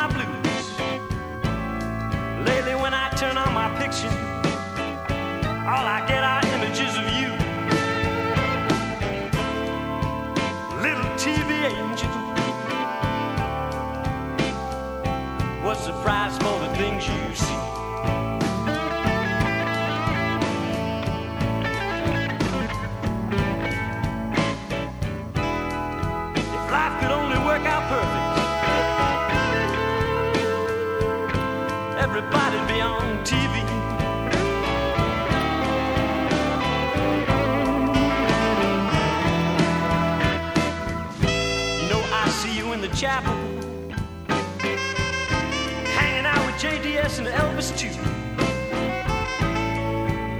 my blues. Lately, when I turn on my picture, all I get are images of you. Little TV angel. What's the chapel, hanging out with JDS and Elvis too.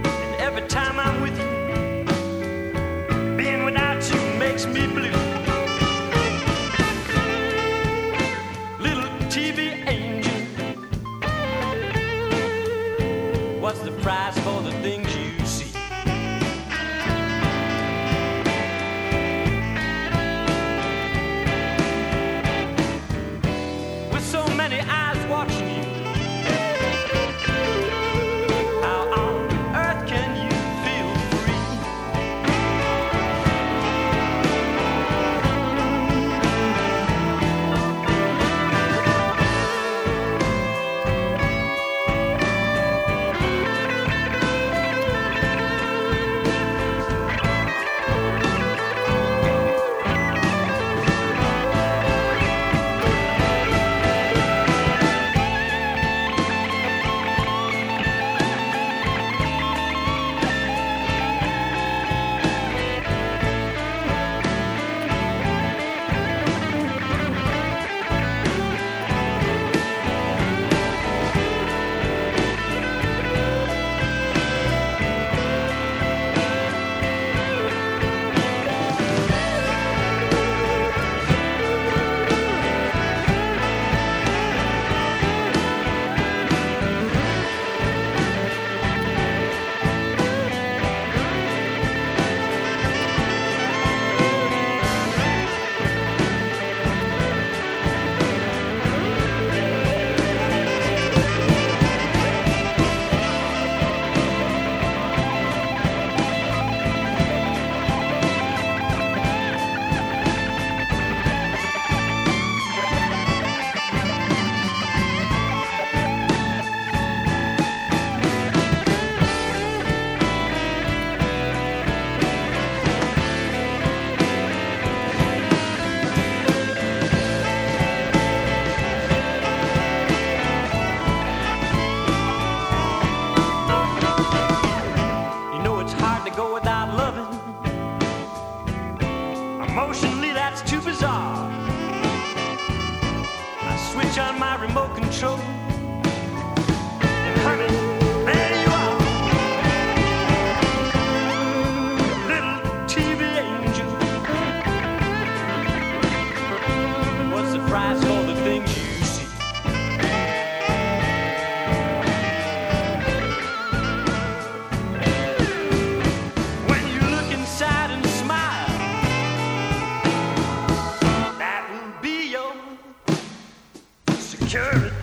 And every time I'm with you, being without you makes me blue. Little TV angel, what's the price for the things switch on my remote control. Security.